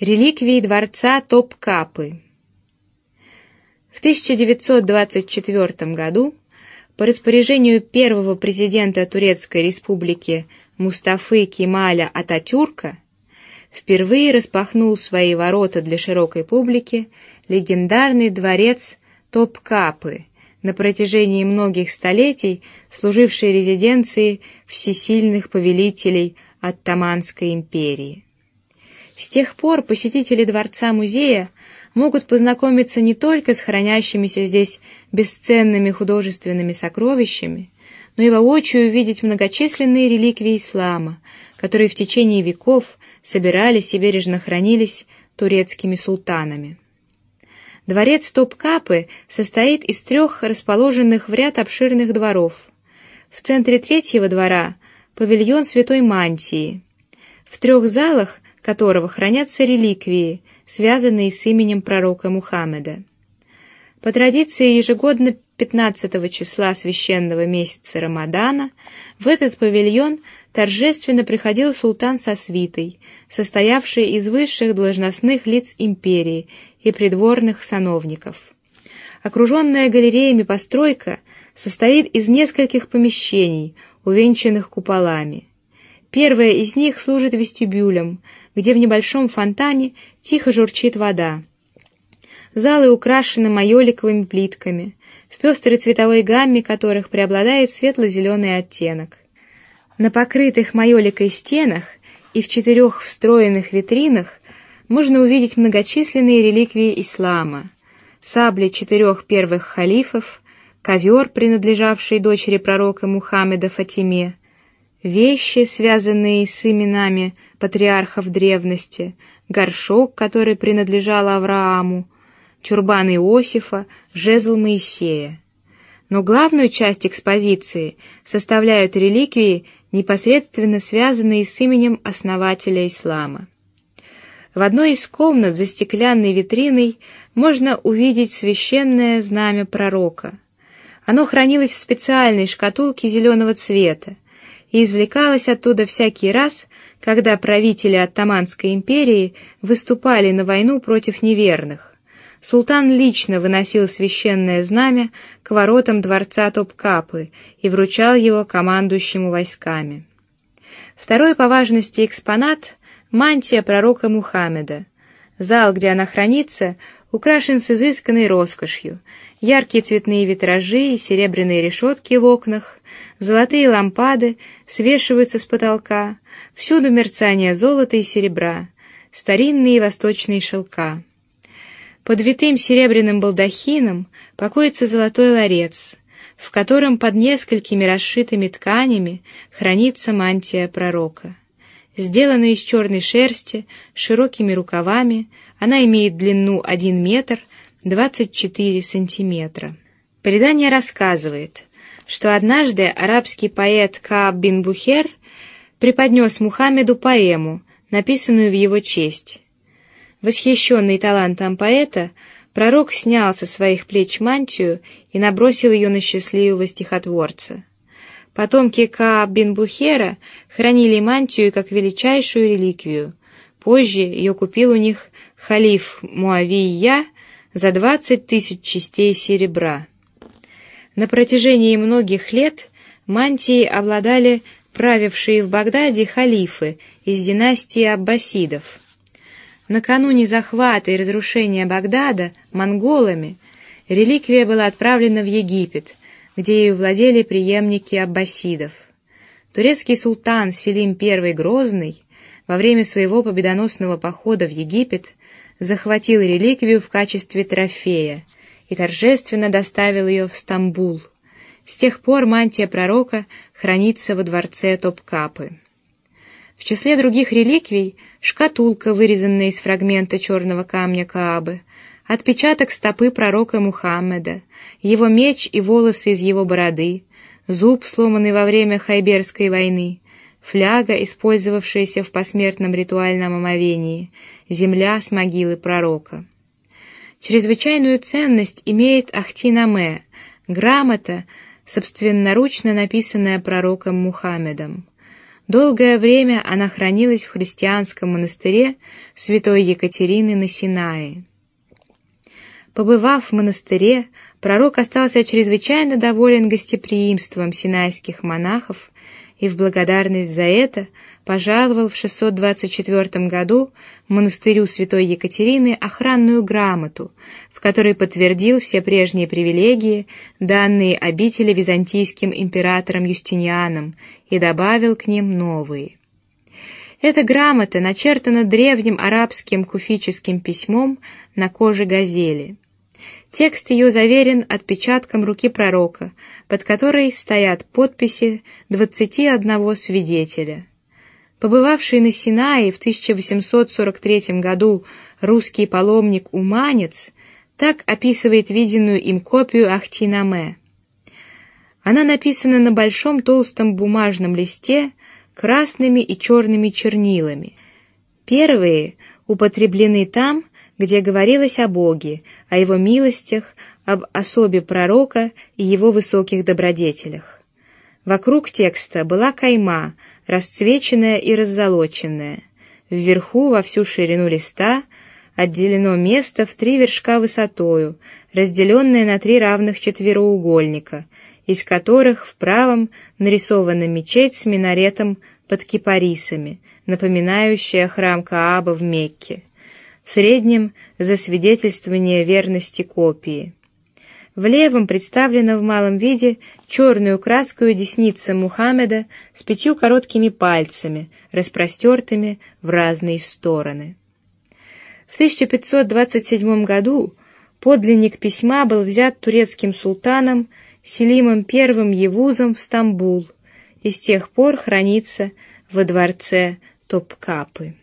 Реликвии дворца Топкапы. В 1924 году по распоряжению первого президента Турецкой республики Мустафы Кемаля Ататюрка впервые распахнул свои ворота для широкой публики легендарный дворец Топкапы, на протяжении многих столетий служивший резиденцией всесильных повелителей Оттоманской империи. С тех пор посетители дворца музея могут познакомиться не только с хранящимися здесь бесценными художественными сокровищами, но и воочию увидеть многочисленные реликвии ислама, которые в течение веков собирались и бережно хранились турецкими султанами. Дворец Топкапы состоит из трех расположенных в ряд обширных дворов. В центре третьего двора павильон Святой Мантии. В трех залах которого хранятся реликвии, связанные с именем пророка Мухаммеда. По традиции ежегодно 15 числа священного месяца Рамадана в этот павильон торжественно приходил султан со свитой, состоявший из высших должностных лиц империи и придворных сановников. Окруженная галереями постройка состоит из нескольких помещений, увенчанных куполами. Первое из них служит вестибюлем, где в небольшом фонтане тихо журчит вода. Залы украшены майоликовыми плитками, в пестрой цветовой гамме которых преобладает светло-зеленый оттенок. На покрытых майоликой стенах и в четырех встроенных витринах можно увидеть многочисленные реликвии ислама: сабли четырех первых халифов, ковер, принадлежавший дочери пророка Мухаммеда Фатиме, вещи, связанные с именами патриархов древности, горшок, который принадлежал Аврааму, тюрбан Иосифа, жезл Моисея. Но главную часть экспозиции составляют реликвии, непосредственно связанные с именем основателя ислама. В одной из комнат за стеклянной витриной можно увидеть священное знамя пророка. Оно хранилось в специальной шкатулке зеленого цвета и извлекалось оттуда всякий раз, когда правители Оттоманской империи выступали на войну против неверных. Султан лично выносил священное знамя к воротам дворца Топкапы и вручал его командующему войсками. Второй по важности экспонат — мантия пророка Мухаммеда. Зал, где она хранится, украшен с изысканной роскошью. Яркие цветные витражи и серебряные решетки в окнах, золотые лампады свешиваются с потолка, всюду мерцание золота и серебра, старинные восточные шелка. Под витым серебряным балдахином покоится золотой ларец, в котором под несколькими расшитыми тканями хранится мантия пророка. Сделана из черной шерсти, широкими рукавами, она имеет длину один метр двадцать четыре сантиметра. Предание рассказывает, что однажды арабский поэт Кааб бин Бухер преподнес Мухаммеду поэму, написанную в его честь. Восхищенный талантом поэта, пророк снял со своих плеч мантию и набросил ее на счастливого стихотворца. Потомки Кааб бин Бухера хранили мантию как величайшую реликвию. Позже ее купил у них халиф Муавия за двадцать тысяч частей серебра. На протяжении многих лет мантией обладали правившие в Багдаде халифы из династии аббасидов. Накануне захвата и разрушения Багдада монголами реликвия была отправлена в Египет, где ею владели преемники аббасидов. Турецкий султан Селим I Грозный во время своего победоносного похода в Египет захватил реликвию в качестве трофея и торжественно доставил ее в Стамбул. С тех пор мантия пророка хранится во дворце Топкапы. В числе других реликвий шкатулка, вырезанная из фрагмента черного камня Каабы, отпечаток стопы пророка Мухаммеда, его меч и волосы из его бороды, зуб, сломанный во время Хайберской войны, фляга, использовавшаяся в посмертном ритуальном омовении, земля с могилы пророка. Чрезвычайную ценность имеет Ахтинаме, грамота, собственноручно написанная пророком Мухаммедом. Долгое время она хранилась в христианском монастыре святой Екатерины на Синае. Побывав в монастыре, пророк остался чрезвычайно доволен гостеприимством синайских монахов и в благодарность за это пожаловал в 624 году монастырю святой Екатерины охранную грамоту, в которой подтвердил все прежние привилегии, данные обители византийским императором Юстинианом, и добавил к ним новые. Эта грамота начертана древним арабским куфическим письмом на коже газели. Текст ее заверен отпечатком руки пророка, под которой стоят подписи двадцати одного свидетеля. Побывавший на Синае в 1843 году русский паломник Уманец так описывает виденную им копию Ахтинаме. Она написана на большом толстом бумажном листе красными и черными чернилами. Первые употреблены там, где говорилось о Боге, о Его милостях, об особе пророка и его высоких добродетелях. Вокруг текста была кайма, расцвеченная и раззолоченная. Вверху во всю ширину листа отделено место в три вершка высотою, разделенное на три равных четвероугольника, из которых в правом нарисована мечеть с минаретом под кипарисами, напоминающая храм Кааба в Мекке в среднем засвидетельствование верности копии. В левом представлена в малом виде черную краской десница Мухаммеда с пятью короткими пальцами, распростертыми в разные стороны. В 1527 году подлинник письма был взят турецким султаном Селимом I Евузом в Стамбул и с тех пор хранится во дворце Топкапы.